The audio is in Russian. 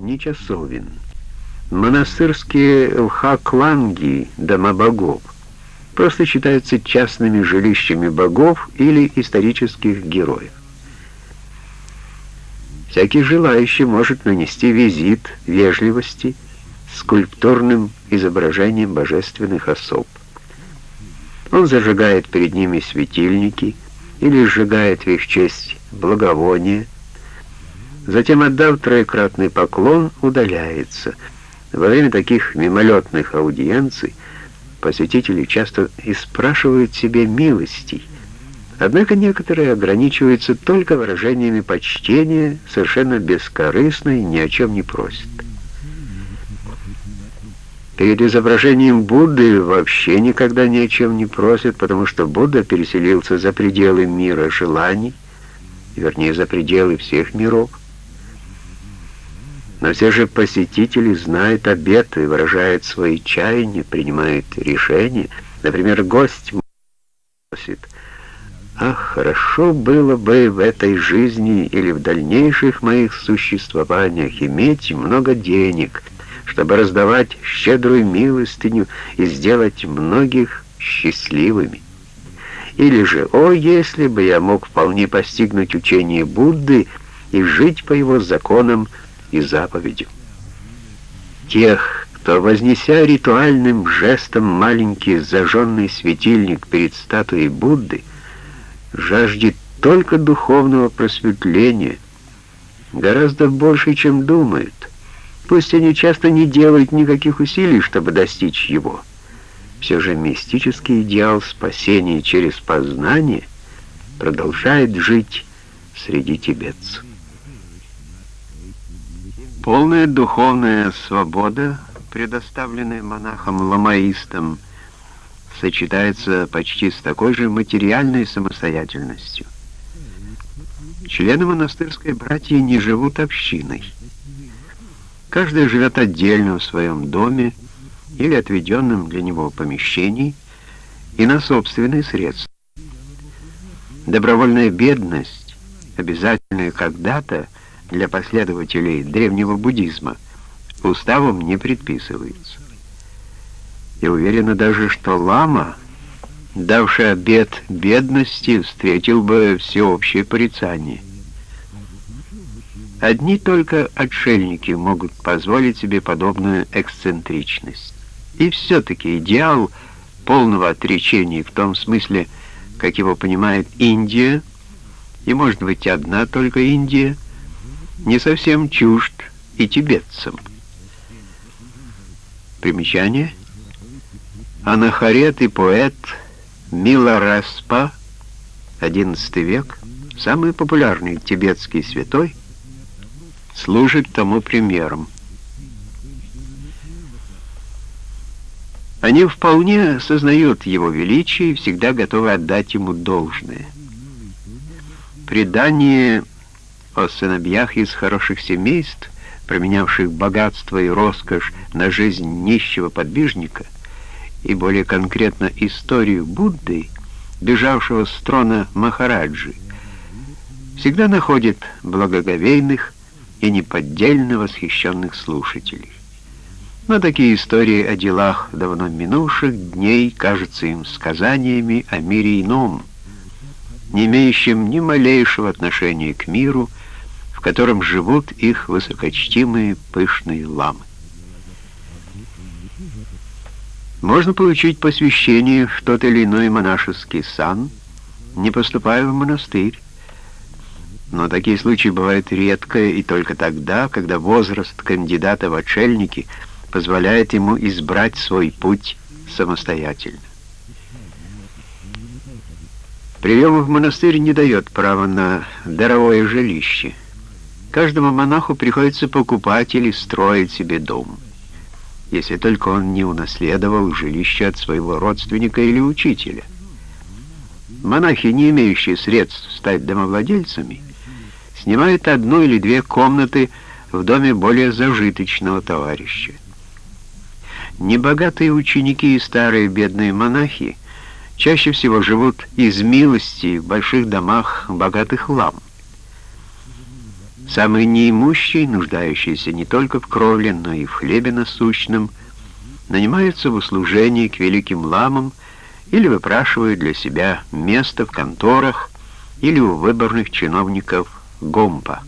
не часовен. Монастырские лхакланги, дома богов, просто считаются частными жилищами богов или исторических героев. Всякий желающий может нанести визит вежливости скульптурным изображением божественных особ. Он зажигает перед ними светильники или сжигает в их честь благовония, затем, отдав троекратный поклон, удаляется. Во время таких мимолетных аудиенций посетители часто и спрашивают себе милостей, однако некоторые ограничиваются только выражениями почтения, совершенно бескорыстно и ни о чем не просят. Перед изображением Будды вообще никогда ни о чем не просят, потому что Будда переселился за пределы мира желаний, вернее, за пределы всех миров. Но все же посетители знают обеты, выражают свои чаяния, принимают решения. Например, гость просит, «Ах, хорошо было бы в этой жизни или в дальнейших моих существованиях иметь много денег» чтобы раздавать щедрую милостыню и сделать многих счастливыми. Или же, о, если бы я мог вполне постигнуть учение Будды и жить по его законам и заповедям. Тех, кто, вознеся ритуальным жестом маленький зажженный светильник перед статуей Будды, жаждет только духовного просветления, гораздо больше, чем думает, Пусть они часто не делают никаких усилий, чтобы достичь его. Все же мистический идеал спасения через познание продолжает жить среди тибетцев. Полная духовная свобода, предоставленная монахам-ламаистам, сочетается почти с такой же материальной самостоятельностью. Члены монастырской братьи не живут общиной. Каждый живет отдельно в своем доме или отведенном для него помещении и на собственные средства. Добровольная бедность, обязательная когда-то для последователей древнего буддизма, уставом не предписывается. Я уверена даже, что лама, давший обет бедности, встретил бы всеобщее порицание. Одни только отшельники могут позволить себе подобную эксцентричность. И все-таки идеал полного отречения в том смысле, как его понимает Индия, и может быть одна только Индия, не совсем чужд и тибетцам. Примечание. Анахарет и поэт Милараспа, XI век, самый популярный тибетский святой, служит тому примером. Они вполне сознают его величие и всегда готовы отдать ему должное. Предание о сыновьях из хороших семейств, променявших богатство и роскошь на жизнь нищего подвижника, и более конкретно историю Будды, бежавшего с трона Махараджи, всегда находит благоговейных, и неподдельно восхищенных слушателей. Но такие истории о делах давно минувших дней кажутся им сказаниями о мире ином, не имеющим ни малейшего отношения к миру, в котором живут их высокочтимые пышные ламы. Можно получить посвящение в тот или иной монашеский сан, не поступая в монастырь, но такие случаи бывают редко и только тогда, когда возраст кандидата в отшельники позволяет ему избрать свой путь самостоятельно. Прием в монастырь не дает права на даровое жилище. Каждому монаху приходится покупать или строить себе дом, если только он не унаследовал жилище от своего родственника или учителя. Монахи, не имеющие средств стать домовладельцами, снимают одну или две комнаты в доме более зажиточного товарища. Небогатые ученики и старые бедные монахи чаще всего живут из милости в больших домах богатых лам. Самые неимущие, нуждающиеся не только в кровле, но и в хлебе насущном, нанимаются в услужении к великим ламам или выпрашивают для себя место в конторах или у выборных чиновников Гомпа.